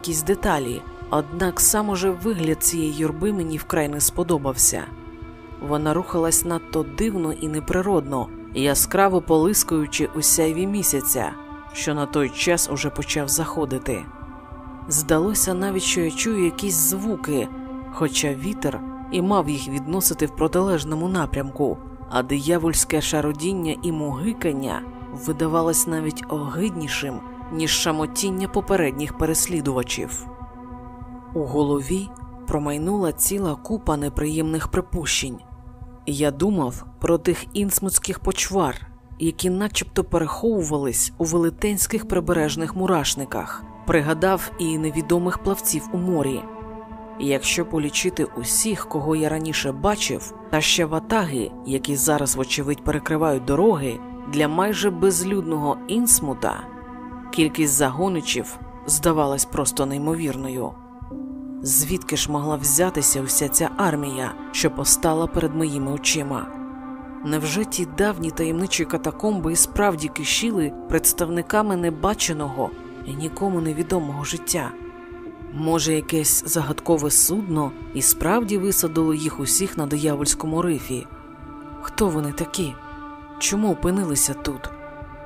якісь деталі, однак сам уже вигляд цієї юрби мені вкрай не сподобався. Вона рухалась надто дивно і неприродно, яскраво полискуючи у сяйві місяця, що на той час уже почав заходити. Здалося навіть, що я чую якісь звуки, хоча вітер і мав їх відносити в протилежному напрямку, а диявольське шародіння і мугикання видавалось навіть огиднішим, ніж шамотіння попередніх переслідувачів. У голові промайнула ціла купа неприємних припущень. Я думав про тих інсмутських почвар, які начебто переховувались у велетенських прибережних мурашниках, пригадав і невідомих плавців у морі. Якщо полічити усіх, кого я раніше бачив, та ще ватаги, які зараз, вочевидь, перекривають дороги, для майже безлюдного інсмута, кількість загоничів здавалась просто неймовірною. Звідки ж могла взятися вся ця армія, що постала перед моїми очима? Невже ті давні таємничі катакомби і справді кишіли представниками небаченого і нікому невідомого життя? Може, якесь загадкове судно і справді висадило їх усіх на диявольському рифі? Хто вони такі? Чому опинилися тут?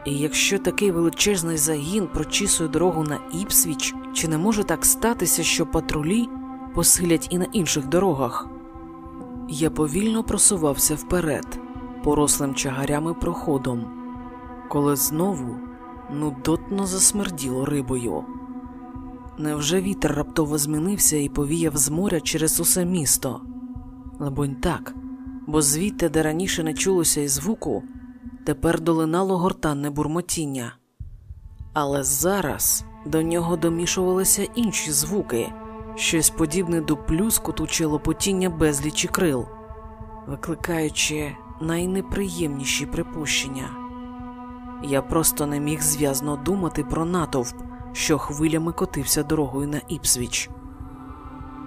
І якщо такий величезний загін прочісує дорогу на Іпсвіч, чи не може так статися, що патрулі посилять і на інших дорогах? Я повільно просувався вперед, порослим чагарями проходом, коли знову нудотно засмерділо рибою. Невже вітер раптово змінився і повіяв з моря через усе місто? Лебонь так, бо звідти, де раніше не чулося й звуку, тепер долинало гортанне бурмотіння. Але зараз до нього домішувалися інші звуки, щось подібне до плюскоту чи лопотіння безлічі крил, викликаючи найнеприємніші припущення. Я просто не міг зв'язно думати про натовп, що хвилями котився дорогою на Іпсвіч.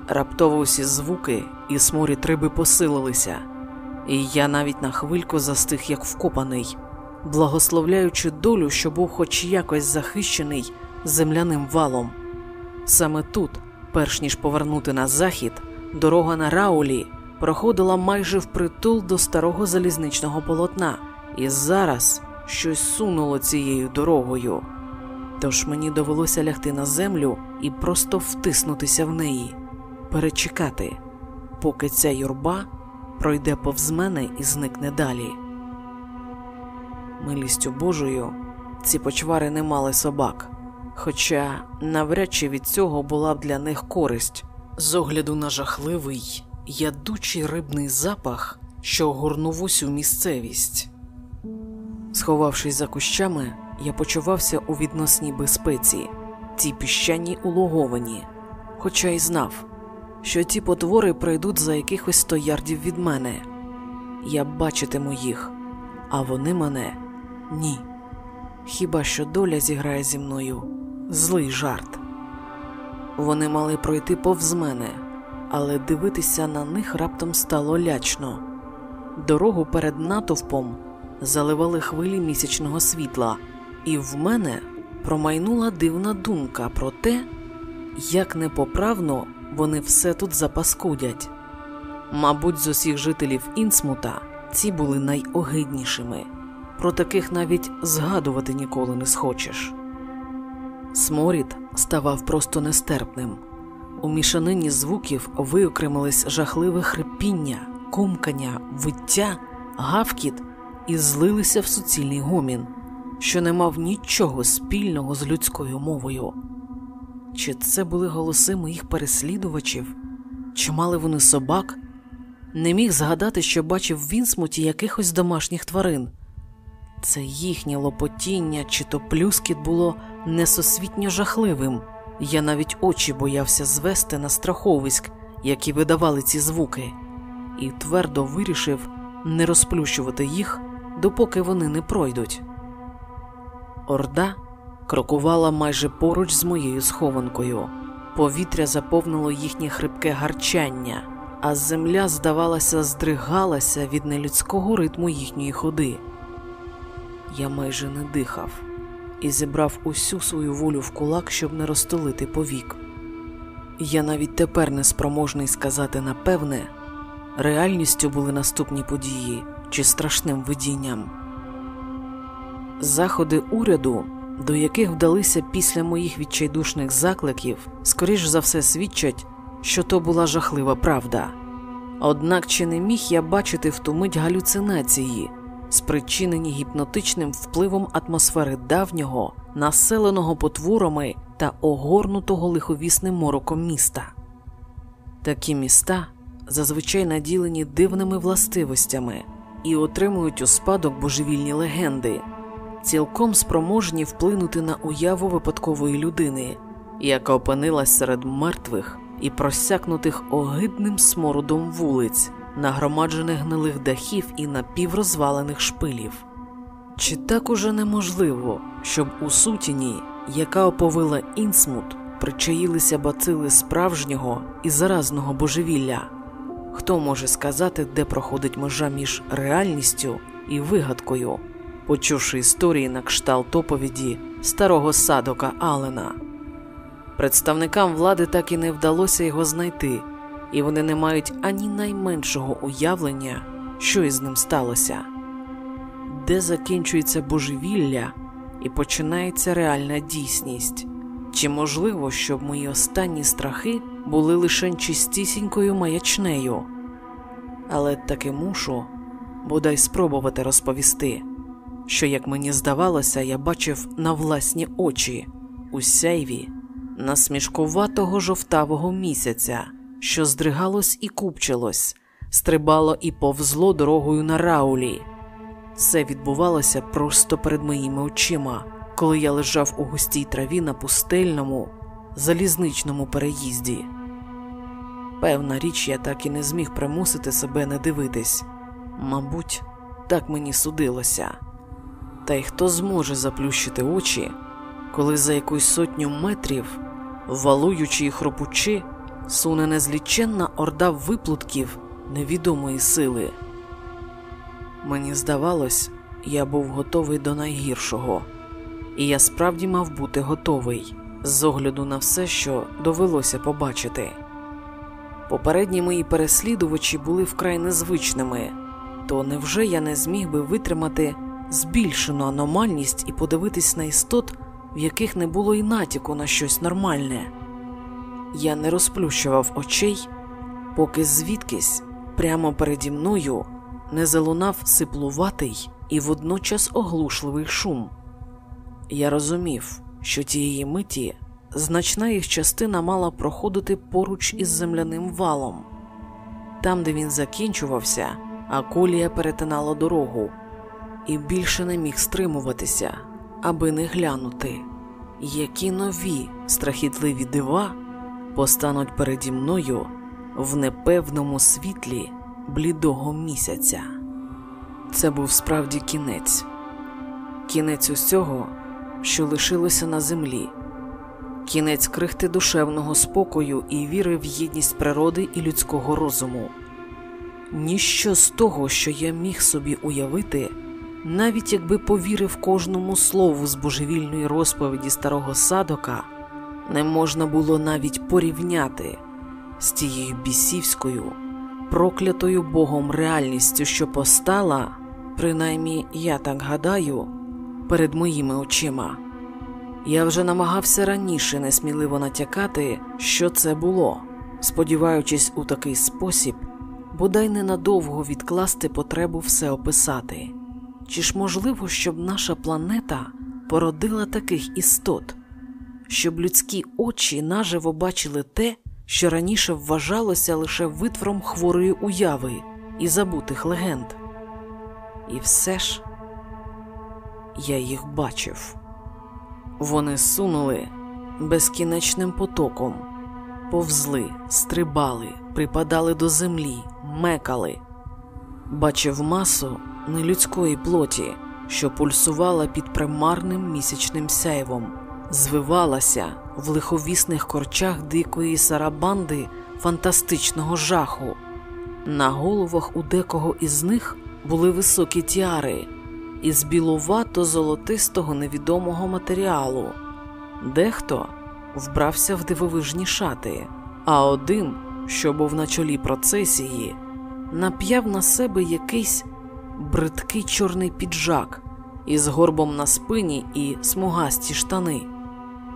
Раптово усі звуки і сморід риби посилилися, і я навіть на хвильку застиг, як вкопаний, благословляючи долю, що був хоч якось захищений земляним валом. Саме тут, перш ніж повернути на захід, дорога на Раулі проходила майже впритул до старого залізничного полотна, і зараз щось сунуло цією дорогою. Тож мені довелося лягти на землю і просто втиснутися в неї, перечекати, поки ця юрба пройде повз мене і зникне далі. Милістю Божою ці почвари не мали собак, хоча навряд чи від цього була б для них користь з огляду на жахливий, ядучий рибний запах, що огорнув усю місцевість. Сховавшись за кущами, я почувався у відносній безпеці, цій піщаній улоговані, хоча й знав, що ті потвори пройдуть за якихось сто ярдів від мене. Я бачитиму їх, а вони мене ні. Хіба що доля зіграє зі мною злий жарт. Вони мали пройти повз мене, але дивитися на них раптом стало лячно. Дорогу перед натовпом заливали хвилі місячного світла, і в мене промайнула дивна думка про те, як непоправно вони все тут запаскудять. Мабуть, з усіх жителів Інсмута ці були найогиднішими, про таких навіть згадувати ніколи не схочеш. Сморід ставав просто нестерпним. У мішанині звуків виокремились жахливе хрипіння, комкання, виття, гавкіт і злилися в суцільний гомін, що не мав нічого спільного з людською мовою. Чи це були голоси моїх переслідувачів, чи мали вони собак? Не міг згадати, що бачив в Вінсмуті якихось домашніх тварин. Це їхнє лопотіння чи то плюскіт було несосвітньо жахливим. Я навіть очі боявся звести на страховиськ, які видавали ці звуки, і твердо вирішив не розплющувати їх, допоки вони не пройдуть. Орда крокувала майже поруч з моєю схованкою. Повітря заповнило їхнє хрипке гарчання, а земля, здавалося, здригалася від нелюдського ритму їхньої ходи. Я майже не дихав і зібрав усю свою волю в кулак, щоб не розтолити повік. Я навіть тепер не спроможний сказати напевне, реальністю були наступні події чи страшним видінням. Заходи уряду, до яких вдалися після моїх відчайдушних закликів, скоріш за все свідчать, що то була жахлива правда. Однак чи не міг я бачити в ту мить галюцинації, спричинені гіпнотичним впливом атмосфери давнього, населеного потворами та огорнутого лиховісним мороком міста? Такі міста зазвичай наділені дивними властивостями і отримують у спадок божевільні легенди, цілком спроможні вплинути на уяву випадкової людини, яка опинилась серед мертвих і просякнутих огидним смородом вулиць, нагромаджених гнилих дахів і напіврозвалених шпилів. Чи так уже неможливо, щоб у сутіні, яка оповила інсмут, причаїлися бацили справжнього і заразного божевілля? Хто може сказати, де проходить межа між реальністю і вигадкою, почувши історії на кшталт оповіді старого садока Алена? Представникам влади так і не вдалося його знайти, і вони не мають ані найменшого уявлення, що із ним сталося, де закінчується божевілля і починається реальна дійсність. Чи можливо, щоб мої останні страхи були лише чистісінькою маячнею? Але таки мушу бодай спробувати розповісти, що, як мені здавалося, я бачив на власні очі у сяйві насмішкуватого жовтавого місяця, що здригалось і купчилось, стрибало і повзло дорогою на раулі. Все відбувалося просто перед моїми очима, коли я лежав у густій траві на пустельному, залізничному переїзді. Певна річ, я так і не зміг примусити себе не дивитись. Мабуть, так мені судилося. Та й хто зможе заплющити очі, коли за якусь сотню метрів, валуючи і хропучи, суне незліченна орда виплутків невідомої сили. Мені здавалось, я був готовий до найгіршого, і я справді мав бути готовий з огляду на все, що довелося побачити. Попередні мої переслідувачі були вкрай незвичними, то невже я не зміг би витримати збільшену аномальність і подивитись на істот, в яких не було і натяку на щось нормальне? Я не розплющував очей, поки звідкись прямо переді мною не залунав сиплуватий і водночас оглушливий шум. Я розумів, що тієї миті значна їх частина мала проходити поруч із земляним валом. Там, де він закінчувався, акулія перетинала дорогу і більше не міг стримуватися, аби не глянути, які нові страхітливі дива постануть переді мною в непевному світлі блідого місяця. Це був справді кінець, кінець усього, що лишилося на землі, кінець крихти душевного спокою і віри в єдність природи і людського розуму. Ніщо з того, що я міг собі уявити, навіть якби повірив кожному слову з божевільної розповіді старого садока, не можна було навіть порівняти з тією бісівською, проклятою Богом реальністю, що постала, принаймні я так гадаю, перед моїми очима. Я вже намагався раніше несміливо натякати, що це було, сподіваючись у такий спосіб, бодай ненадовго відкласти потребу все описати. Чи ж можливо, щоб наша планета породила таких істот, щоб людські очі наживо бачили те, що раніше вважалося лише витвором хворої уяви і забутих легенд? І все ж я їх бачив. Вони сунули безкінечним потоком, повзли, стрибали, припадали до землі, мекали, бачив масу нелюдської плоті, що пульсувала під примарним місячним сяйвом, звивалася в лиховісних корчах дикої сарабанди фантастичного жаху. На головах у декого із них були високі тіари із білувато-золотистого невідомого матеріалу, дехто вбрався в дивовижні шати, а один, що був на чолі процесії, нап'яв на себе якийсь бридкий чорний піджак із горбом на спині і смугасті штани,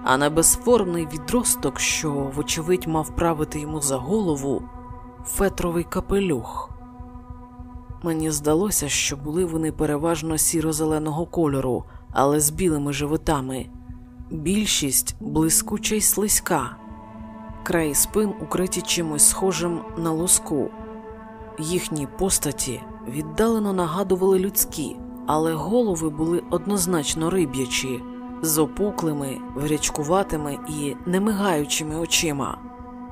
а на безформний відросток, що, вочевидь, мав правити йому за голову, фетровий капелюх. Мені здалося, що були вони переважно сіро-зеленого кольору, але з білими животами, більшість блискуча й слизька, край спин укриті чимось схожим на лоску. Їхні постаті віддалено нагадували людські, але голови були однозначно риб'ячі, з опуклими, врячкуватими і немигаючими очима.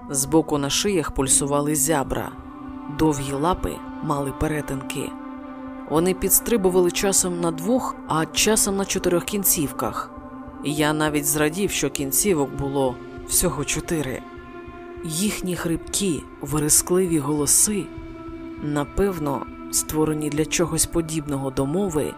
Збоку на шиях пульсували зябра, довгі лапи мали перетинки. Вони підстрибували часом на двох, а часом на чотирьох кінцівках. Я навіть зрадів, що кінцівок було всього чотири. Їхні хрипкі, вирискливі голоси, напевно, створені для чогось подібного до мови,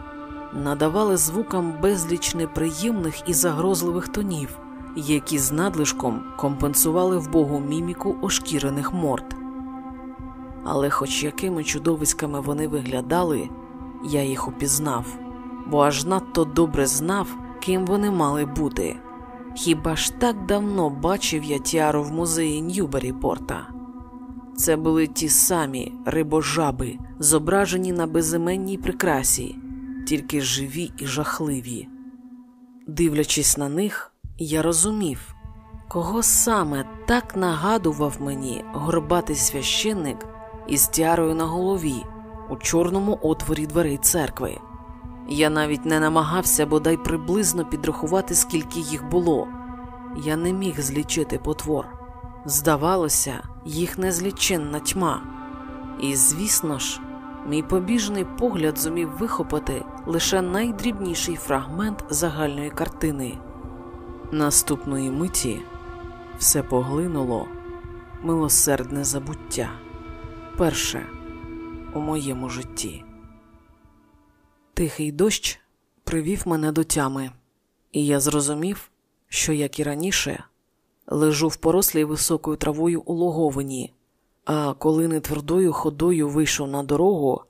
надавали звукам безліч неприємних і загрозливих тонів, які з надлишком компенсували вбогу міміку ошкірених морд. Але, хоч якими чудовиськами вони виглядали, я їх упізнав, бо аж надто добре знав, ким вони мали бути. Хіба ж так давно бачив я тіару в музеї Ньюберіпорта? Це були ті самі рибожаби, зображені на безіменній прикрасі, тільки живі і жахливі. Дивлячись на них, я розумів, кого саме так нагадував мені горбатий священник із тіарою на голові у чорному отворі дверей церкви. Я навіть не намагався бодай приблизно підрахувати, скільки їх було. Я не міг злічити потвор. Здавалося, їх незліченна тьма. І, звісно ж, мій побіжний погляд зумів вихопити лише найдрібніший фрагмент загальної картини. Наступної миті все поглинуло милосердне забуття. Перше у моєму житті. Тихий дощ привів мене до тями, і я зрозумів, що, як і раніше, лежу в порослій високою травою у логовині, а коли не твердою ходою вийшов на дорогу,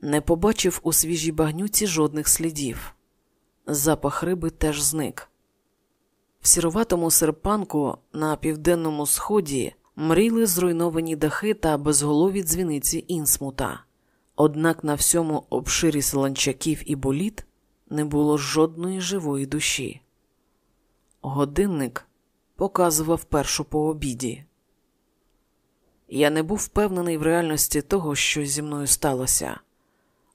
не побачив у свіжій багнюці жодних слідів. Запах риби теж зник. В сіроватому серпанку на південному сході мріли зруйновані дахи та безголові дзвіниці інсмута. Однак на всьому обширі селанчаків і боліт не було жодної живої душі. Годинник показував першу по обіді. Я не був впевнений в реальності того, що зі мною сталося,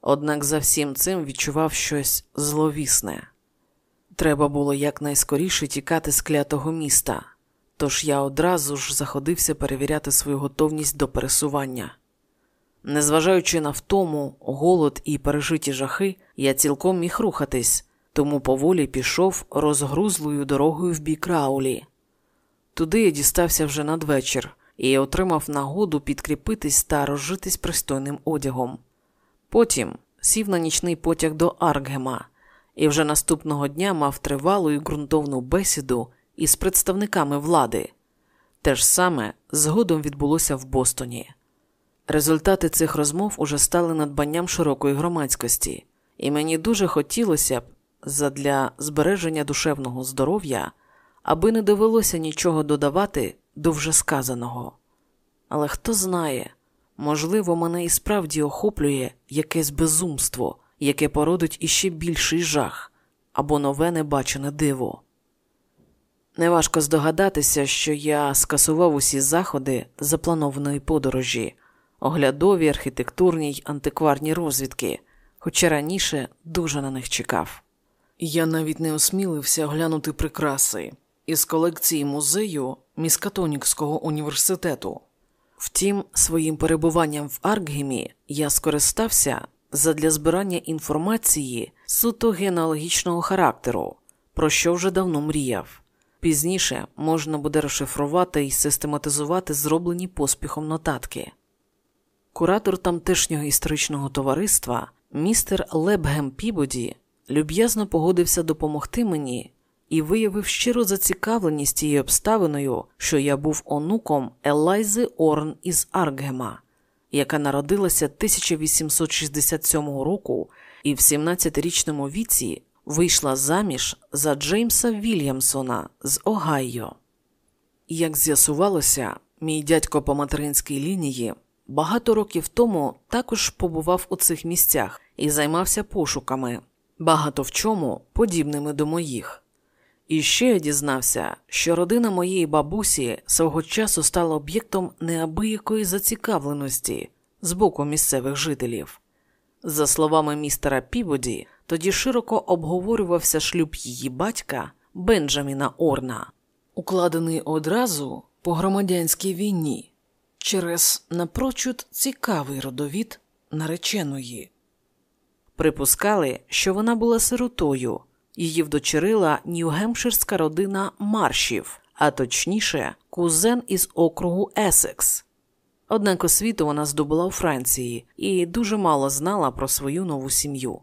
однак за всім цим відчував щось зловісне. Треба було якнайскоріше тікати з клятого міста, тож я одразу ж заходився перевіряти свою готовність до пересування. Незважаючи на втому, голод і пережиті жахи, я цілком міг рухатись, тому поволі пішов розгрузлою дорогою в бік Раулі. Туди я дістався вже надвечір і отримав нагоду підкріпитись та розжитись пристойним одягом. Потім сів на нічний потяг до Аркгема і вже наступного дня мав тривалу і ґрунтовну бесіду із представниками влади. Те ж саме згодом відбулося в Бостоні. Результати цих розмов уже стали надбанням широкої громадськості, і мені дуже хотілося б задля збереження душевного здоров'я, аби не довелося нічого додавати до вже сказаного. Але хто знає, можливо, мене і справді охоплює якесь безумство, яке породить іще більший жах або нове небачене диво. Неважко здогадатися, що я скасував усі заходи запланованої подорожі оглядові, архітектурні й антикварні розвідки, хоча раніше дуже на них чекав. Я навіть не осмілився оглянути прикраси із колекції музею Міскатонікського університету. Втім, своїм перебуванням в Аркгемі я скористався задля збирання інформації суто генеалогічного характеру, про що вже давно мріяв. Пізніше можна буде розшифрувати і систематизувати зроблені поспіхом нотатки. Куратор тамтешнього історичного товариства, містер Лебгем Пібоді, люб'язно погодився допомогти мені і виявив щиру зацікавленість тією обставиною, що я був онуком Елайзи Орн із Аркгема, яка народилася 1867 року і в 17-річному віці вийшла заміж за Джеймса Вільямсона з Огайо. Як з'ясувалося, мій дядько по материнській лінії багато років тому також побував у цих місцях і займався пошуками, багато в чому подібними до моїх. І ще я дізнався, що родина моєї бабусі свого часу стала об'єктом неабиякої зацікавленості з боку місцевих жителів. За словами містера Піводі, тоді широко обговорювався шлюб її батька Бенджаміна Орна, укладений одразу по громадянській війні через напрочуд цікавий родовід нареченої. Припускали, що вона була сиротою, її вдочерила нью-гемпширська родина маршів, а точніше, кузен із округу Есекс. Однак освіту вона здобула у Франції і дуже мало знала про свою нову сім'ю.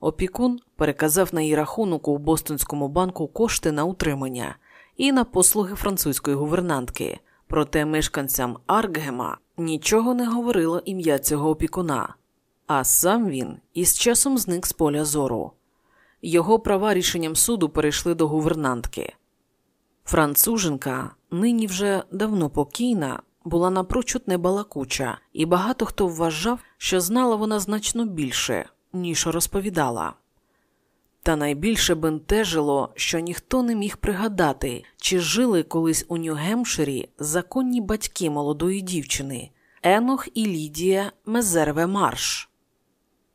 Опікун переказав на її рахунок у Бостонському банку кошти на утримання і на послуги французької гувернантки, проте мешканцям Аркгема нічого не говорило ім'я цього опікуна, а сам він із часом зник з поля зору. Його права рішенням суду перейшли до гувернантки. Француженка, нині вже давно покійна, була напрочуд небалакуча, і багато хто вважав, що знала вона значно більше, ніж розповідала. Та найбільше бентежило, що ніхто не міг пригадати, чи жили колись у Нью-Гемпширі законні батьки молодої дівчини Енох і Лідія Мезерве Марш.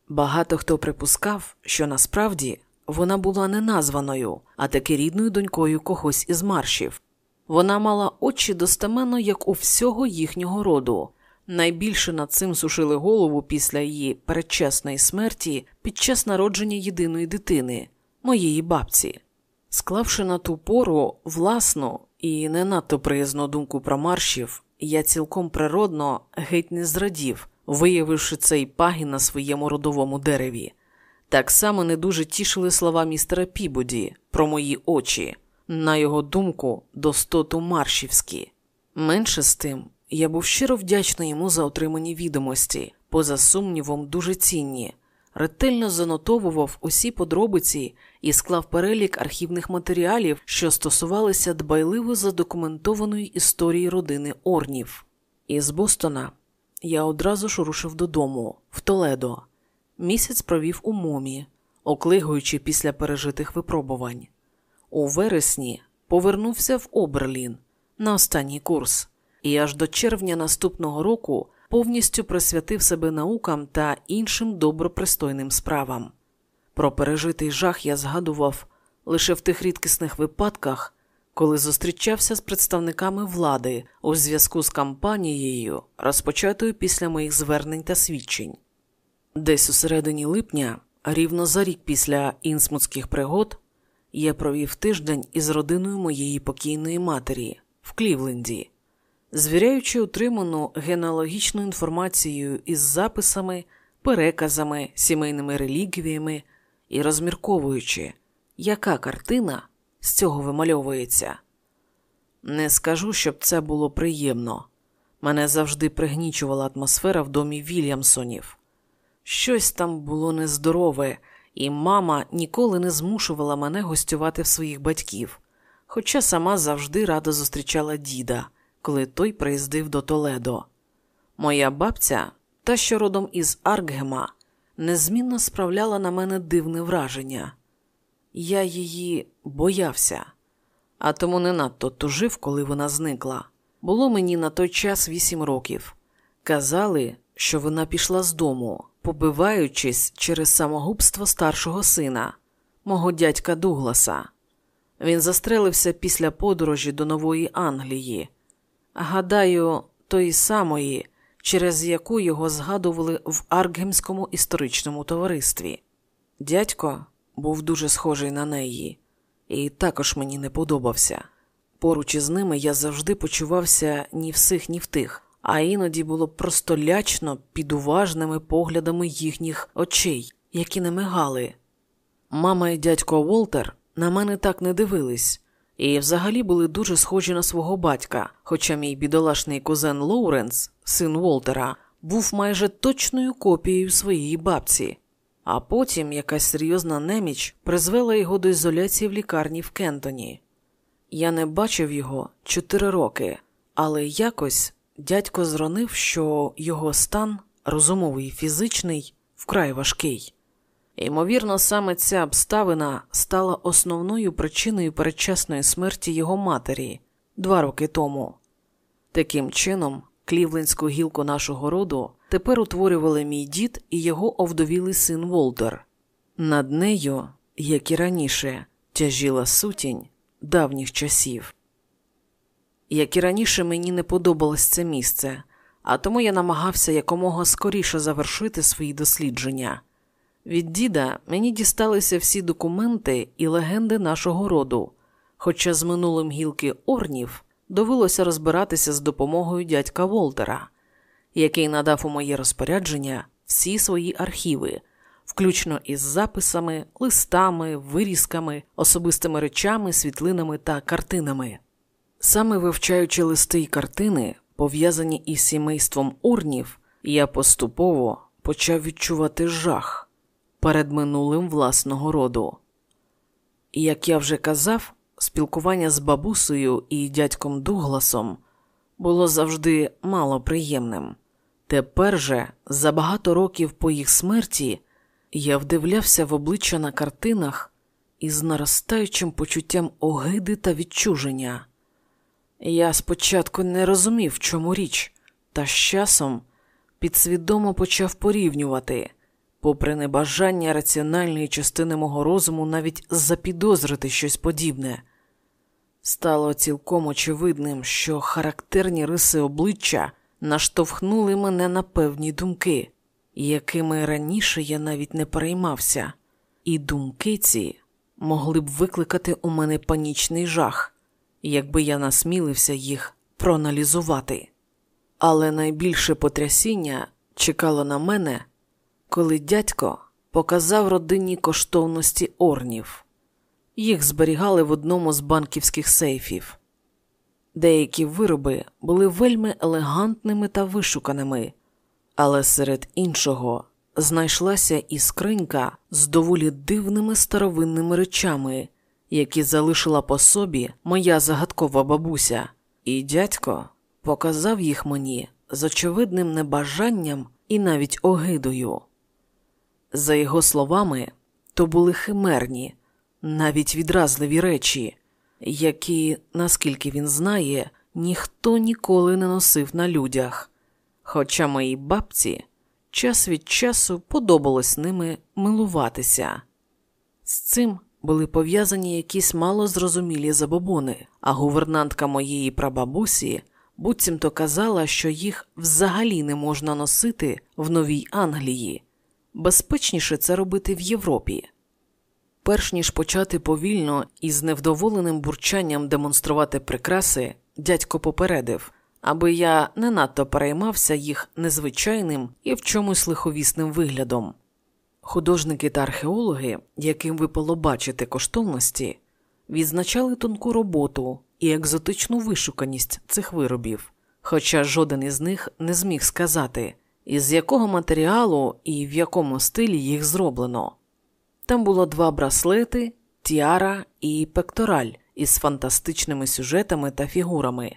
Багато хто припускав, що насправді вона була не названою, а таки рідною донькою когось із маршів. Вона мала очі достеменно, як у всього їхнього роду. Найбільше над цим сушили голову після її передчасної смерті під час народження єдиної дитини, моєї бабці. Склавши на ту пору власну і не надто приязну думку про маршів, я цілком природно геть не зрадів, виявивши цей пагін на своєму родовому дереві. Так само не дуже тішили слова містера Пібоді про мої очі, на його думку, достоту маршівські. Менше з тим, я був щиро вдячний йому за отримані відомості, поза сумнівом, дуже цінні, ретельно занотовував усі подробиці і склав перелік архівних матеріалів, що стосувалися дбайливо задокументованої історії родини Орнів. Із Бостона я одразу ж рушив додому, в Толедо. Місяць провів у момі, оклигуючи після пережитих випробувань. У вересні повернувся в Оберлін на останній курс, і аж до червня наступного року повністю присвятив себе наукам та іншим добропристойним справам. Про пережитий жах я згадував лише в тих рідкісних випадках, коли зустрічався з представниками влади у зв'язку з кампанією, розпочатою після моїх звернень та свідчень. Десь у середині липня, рівно за рік після інсмутських пригод, я провів тиждень із родиною моєї покійної матері в Клівленді, звіряючи отриману генеалогічну інформацію із записами, переказами, сімейними реліквіями і розмірковуючи, яка картина з цього вимальовується. Не скажу, щоб це було приємно. Мене завжди пригнічувала атмосфера в домі Вільямсонів. Щось там було нездорове, і мама ніколи не змушувала мене гостювати в своїх батьків, хоча сама завжди радо зустрічала діда, коли той приїздив до Толедо. Моя бабця, та що родом із Аркгема, незмінно справляла на мене дивне враження. Я її боявся, а тому не надто тужив, коли вона зникла. Було мені на той час вісім років. Казали, що вона пішла з дому, побиваючись через самогубство старшого сина, мого дядька Дугласа. Він застрелився після подорожі до Нової Англії. Гадаю, тої самої, через яку його згадували в Аркгемському історичному товаристві. Дядько був дуже схожий на неї, і також мені не подобався. Поруч із ними я завжди почувався ні в сих, ні в тих а іноді було просто лячно під уважними поглядами їхніх очей, які не мигали. Мама і дядько Волтер на мене так не дивились, і взагалі були дуже схожі на свого батька, хоча мій бідолашний кузен Лоуренс, син Волтера, був майже точною копією своєї бабці. А потім якась серйозна неміч призвела його до ізоляції в лікарні в Кентоні. Я не бачив його чотири роки, але якось дядько зронив, що його стан, розумовий і фізичний, вкрай важкий. Ймовірно, саме ця обставина стала основною причиною передчасної смерті його матері два роки тому. Таким чином, клівлендську гілку нашого роду тепер утворювали мій дід і його овдовілий син Волтер. Над нею, як і раніше, тяжіла сутінь давніх часів. Як і раніше мені не подобалось це місце, а тому я намагався якомога скоріше завершити свої дослідження. Від діда мені дісталися всі документи і легенди нашого роду, хоча з минулим гілки Орнів довелося розбиратися з допомогою дядька Волтера, який надав у моє розпорядження всі свої архіви, включно із записами, листами, вирізками, особистими речами, світлинами та картинами. Саме вивчаючи листи й картини, пов'язані із сімейством Орнів, я поступово почав відчувати жах перед минулим власного роду. Як я вже казав, спілкування з бабусею і дядьком Дугласом було завжди малоприємним. Тепер же, за багато років по їх смерті, я вдивлявся в обличчя на картинах із наростаючим почуттям огиди та відчуження. Я спочатку не розумів, в чому річ, та з часом підсвідомо почав порівнювати, попри небажання раціональної частини мого розуму навіть запідозрити щось подібне. Стало цілком очевидним, що характерні риси обличчя наштовхнули мене на певні думки, якими раніше я навіть не переймався, і думки ці могли б викликати у мене панічний жах, якби я насмілився їх проаналізувати. Але найбільше потрясіння чекало на мене, коли дядько показав родинні коштовності орнів. Їх зберігали в одному з банківських сейфів. Деякі вироби були вельми елегантними та вишуканими, але серед іншого знайшлася і скринька з доволі дивними старовинними речами, які залишила по собі моя загадкова бабуся, і дядько показав їх мені з очевидним небажанням і навіть огидою. За його словами, то були химерні, навіть відразливі речі, які, наскільки він знає, ніхто ніколи не носив на людях. Хоча моїй бабці час від часу подобалось ними милуватися. З цим були пов'язані якісь малозрозумілі забобони, а гувернантка моєї прабабусі буцімто казала, що їх взагалі не можна носити в Новій Англії. Безпечніше це робити в Європі. Перш ніж почати повільно і з невдоволеним бурчанням демонструвати прикраси, дядько попередив, аби я не надто переймався їх незвичайним і в чомусь лиховісним виглядом. Художники та археологи, яким випало бачити коштовності, відзначали тонку роботу і екзотичну вишуканість цих виробів, хоча жоден із них не зміг сказати, із якого матеріалу і в якому стилі їх зроблено. Там було два браслети, тіара і пектораль із фантастичними сюжетами та фігурами.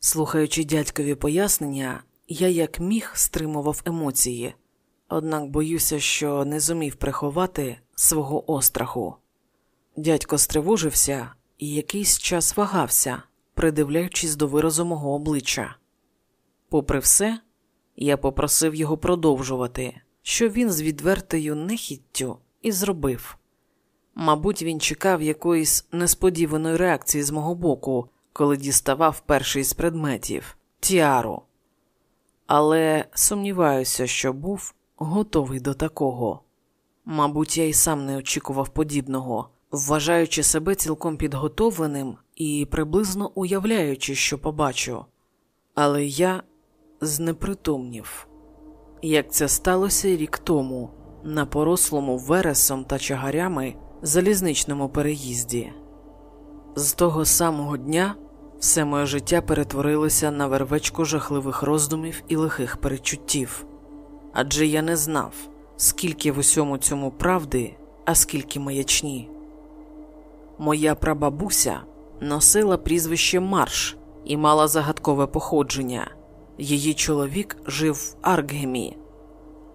Слухаючи дядькові пояснення, я як міг стримував емоції, однак боюся, що не зумів приховати свого остраху. Дядько стривожився і якийсь час вагався, придивляючись до виразу мого обличчя. Попри все, я попросив його продовжувати, що він з відвертою нехіттю і зробив. Мабуть, він чекав якоїсь несподіваної реакції з мого боку, коли діставав перший з предметів тіару. Але сумніваюся, що був готовий до такого. Мабуть, я й сам не очікував подібного, вважаючи себе цілком підготовленим і приблизно уявляючи, що побачу. Але я знепритомнів, як це сталося рік тому на порослому вересом та чагарями залізничному переїзді. З того самого дня все моє життя перетворилося на вервечку жахливих роздумів і лихих перечуттів, адже я не знав, скільки в усьому цьому правди, а скільки маячні. Моя прабабуся носила прізвище Марш і мала загадкове походження. Її чоловік жив в Аркгемі.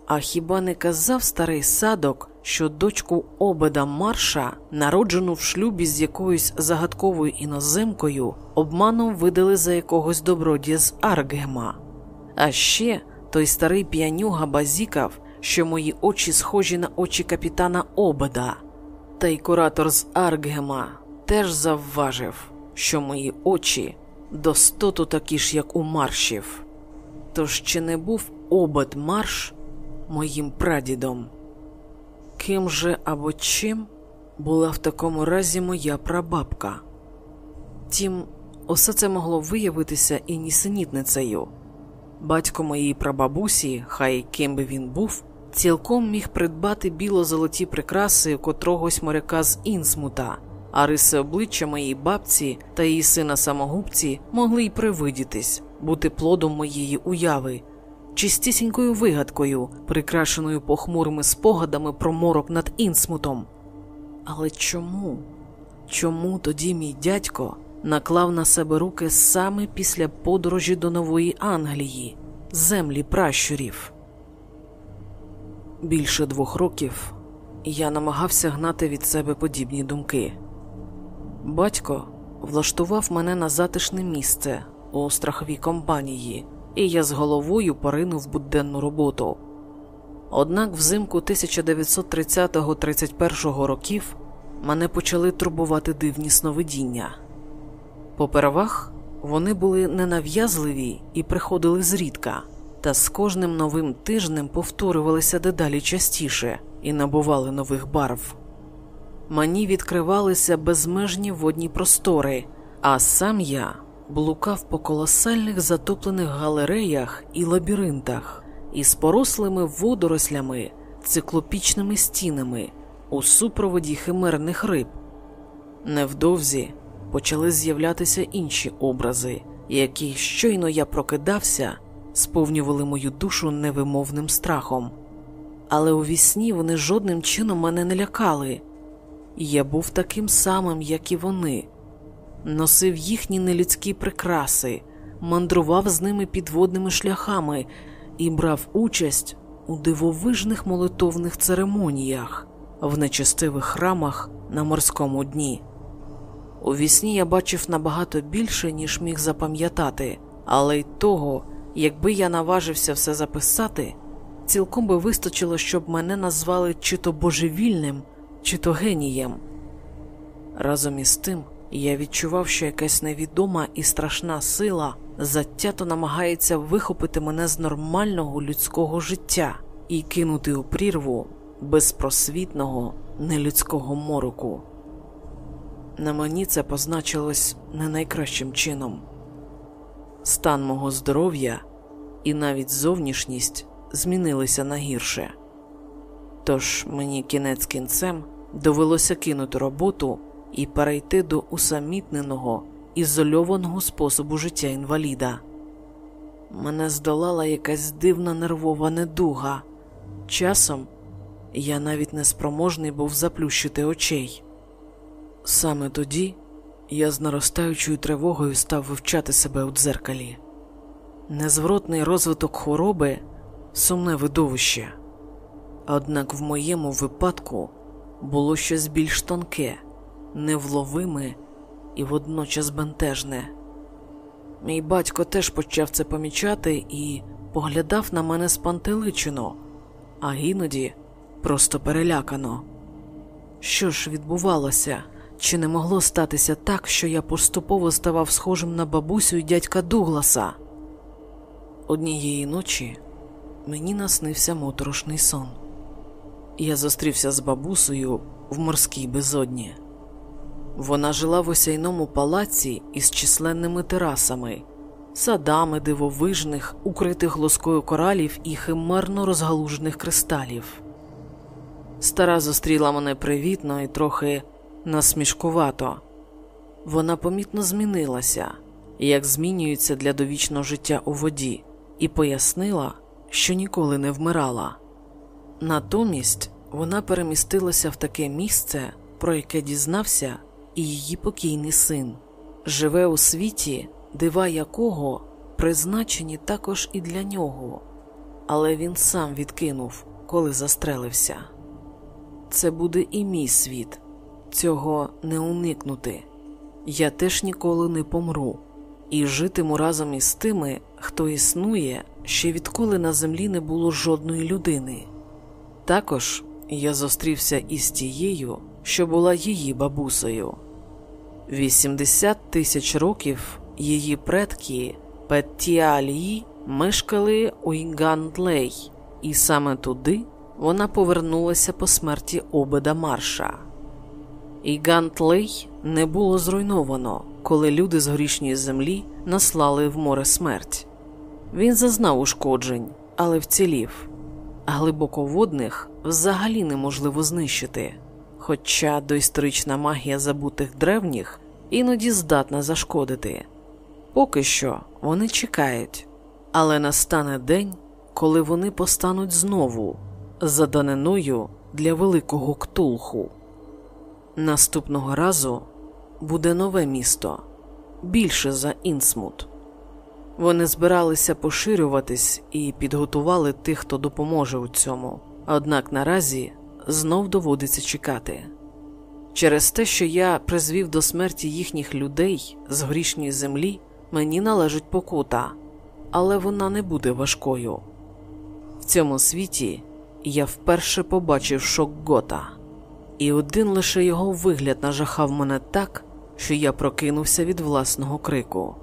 А хіба не казав старий садок, що дочку обеда Марша, народжену в шлюбі з якоюсь загадковою іноземкою, обманом видали за якогось добродія з Аркгема? А ще той старий п'янюга базікав, що мої очі схожі на очі капітана Обеда, та й куратор з Аркгема теж завважив, що мої очі достоту такі ж, як у маршів. Тож чи не був обед марш моїм прадідом? Ким же або чим була в такому разі моя прабабка? Тім, усе це могло виявитися і нісенітницею. Батько моєї прабабусі, хай ким би він був, цілком міг придбати біло-золоті прикраси котрогось моряка з Інсмута, а риси обличчя моєї бабці та її сина самогубці могли й привидітись, бути плодом моєї уяви, чистісінькою вигадкою, прикрашеною похмурими спогадами про морок над Інсмутом. Але чому? Чому тоді мій дядько наклав на себе руки саме після подорожі до Нової Англії, землі пращурів? Більше двох років я намагався гнати від себе подібні думки. Батько влаштував мене на затишне місце у страховій компанії, і я з головою поринув буденну роботу. Однак взимку 1930-31 років мене почали турбувати дивні сновидіння. Попервах вони були ненав'язливі і приходили зрідка, та з кожним новим тижнем повторювалися дедалі частіше і набували нових барв. Мені відкривалися безмежні водні простори, а сам я блукав по колосальних затоплених галереях і лабіринтах із порослими водорослями, циклопічними стінами у супроводі химерних риб. Невдовзі почали з'являтися інші образи, які щойно я прокидався, сповнювали мою душу невимовним страхом. Але у вісні вони жодним чином мене не лякали. Я був таким самим, як і вони, носив їхні нелюдські прикраси, мандрував з ними підводними шляхами і брав участь у дивовижних молитовних церемоніях в нечестивих храмах на морському дні. У вісні я бачив набагато більше, ніж міг запам'ятати, але й того, якби я наважився все записати, цілком би вистачило, щоб мене назвали чи то божевільним, чи то генієм. Разом із тим я відчував, що якась невідома і страшна сила затято намагається вихопити мене з нормального людського життя і кинути у прірву безпросвітного нелюдського мороку. На мені це позначилось не найкращим чином. Стан мого здоров'я і навіть зовнішність змінилися на гірше. Тож мені кінець кінцем довелося кинути роботу і перейти до усамітненого, ізольованого способу життя інваліда. Мене здолала якась дивна нервова недуга. Часом я навіть неспроможний був заплющити очей. Саме тоді я з наростаючою тривогою став вивчати себе у дзеркалі. Незворотний розвиток хвороби сумне видовище. Однак в моєму випадку було щось більш тонке, невловиме і водночас бентежне. Мій батько теж почав це помічати і поглядав на мене спантеличено, а іноді просто перелякано. Що ж відбувалося? Чи не могло статися так, що я поступово ставав схожим на бабусю і дядька Дугласа? Однієї ночі мені наснився моторошний сон. Я зустрівся з бабусею в морській безодні. Вона жила в осяйному палаці із численними терасами, садами дивовижних, укритих лоскою коралів і химерно розгалужених кристалів. Стара зустріла мене привітно і трохи насмішкувато. Вона помітно змінилася, як змінюється для довічного життя у воді, і пояснила, що ніколи не вмирала. Натомість вона перемістилася в таке місце, про яке дізнався і її покійний син, живе у світі, дива якого призначені також і для нього, але він сам відкинув, коли застрелився. Це буде і мій світ, цього не уникнути. Я теж ніколи не помру і житиму разом із тими, хто існує ще відколи на землі не було жодної людини. Також я зустрівся із тією, що була її бабусею. 80 тисяч років її предки Петтіалії мешкали у Інгандлей, і саме туди вона повернулася по смерті Обеда Марша. Ігантлей не було зруйновано, коли люди з горішньої землі наслали в море смерть. Він зазнав ушкоджень, але вцілів, глибоководних взагалі неможливо знищити, хоча доісторична магія забутих древніх іноді здатна зашкодити. Поки що вони чекають, але настане день, коли вони постануть знову за даниною для великого ктулху. Наступного разу буде нове місто більше за Інсмут. Вони збиралися поширюватись і підготували тих, хто допоможе у цьому, однак наразі знов доводиться чекати. Через те, що я призвів до смерті їхніх людей з грішньої землі, мені належить покута, але вона не буде важкою. В цьому світі я вперше побачив шок Гота, і один лише його вигляд нажахав мене так, що я прокинувся від власного крику.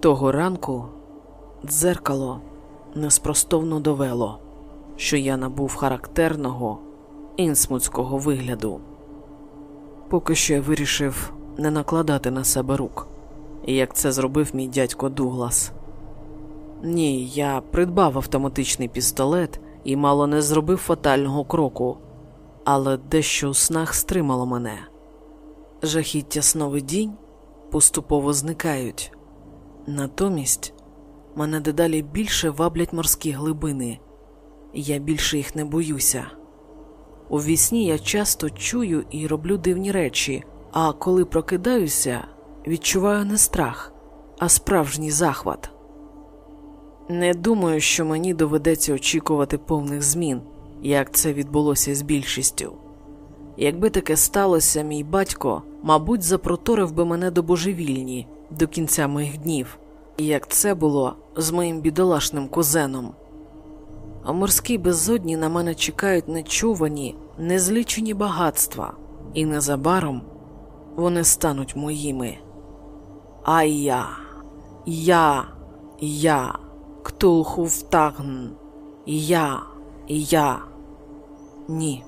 Того ранку дзеркало неспростовно довело, що я набув характерного інсмутського вигляду. Поки що я вирішив не накладати на себе рук, як це зробив мій дядько Дуглас. Ні, я придбав автоматичний пістолет і мало не зробив фатального кроку, але дещо у снах стримало мене. Жахіття сновидінь поступово зникають. Натомість мене дедалі більше ваблять морські глибини, я більше їх не боюся. У вісні я часто чую і роблю дивні речі, а коли прокидаюся, відчуваю не страх, а справжній захват. Не думаю, що мені доведеться очікувати повних змін, як це відбулося з більшістю. Якби таке сталося, мій батько, мабуть, запроторив би мене до божевільні до кінця моїх днів, як це було з моїм бідолашним кузеном. А морські безодні на мене чекають нечувані, незлічені багатства, і незабаром вони стануть моїми. А я, я, я, Ктулху втагн, я, я. Ні,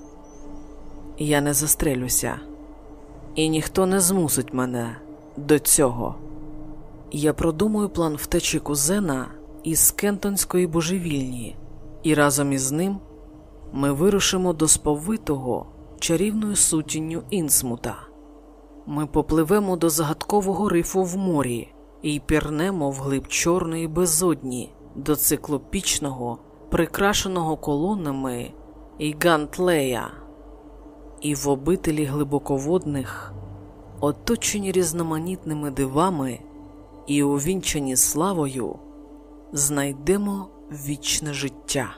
я не застрелюся, і ніхто не змусить мене до цього. Я продумую план втечі кузена із Кентонської божевільні, і разом із ним ми вирушимо до сповитого чарівною сутінню Інсмута. Ми попливемо до загадкового рифу в морі і пірнемо вглиб чорної безодні до циклопічного, прикрашеного колонами і гантлея, і в обителі глибоководних, оточені різноманітними дивами і увінчані славою, знайдемо вічне життя.